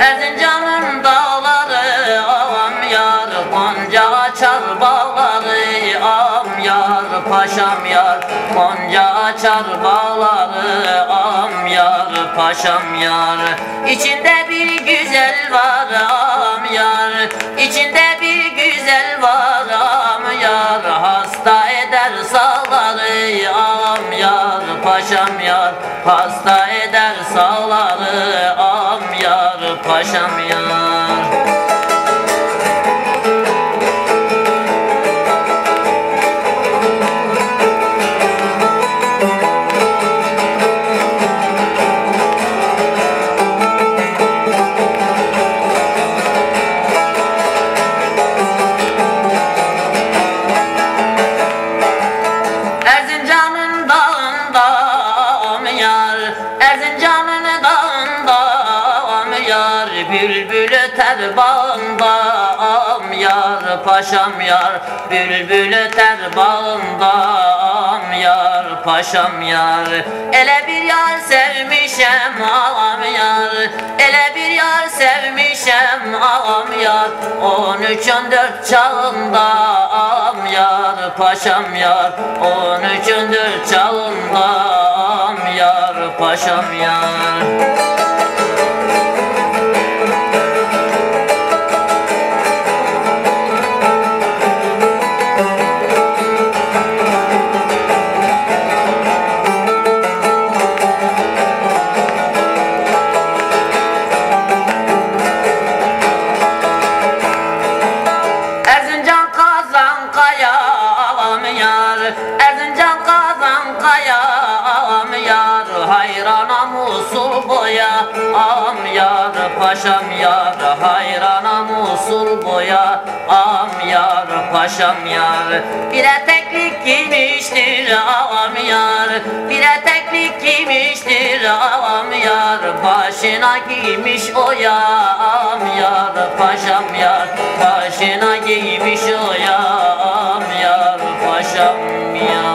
Erzincan'ın dağları Ağam yar Gonca açar Paşam yar. Gonca açar bağları Ağam yar Paşam yar. İçinde bir güzel var Ağam yar. İçinde bir güzel var Ağam yar. Hasta eder sağları Ağam yar Paşam yar. Hasta eder sağları Ağam yar paşam yar yar Bülbül öter bağında am yar Paşam yar. Bülbül öter bağında am yar Paşam yar. Ele bir yar sevmişem am yar. Ele bir yar sevmişem am yar. 13 14 çağında am yar Paşam yar. 13 14 çağında am yar Paşam yar kazan kaya am yar Erzincan kazan kaya am yar Hayrana musul boya am yar Paşam yar Hayrana musul boya am yar Paşam yar. Bir eteklik giymiştir am yar Bir eteklik giymiştir am yar Başına giymiş o ya am yar Shut me up.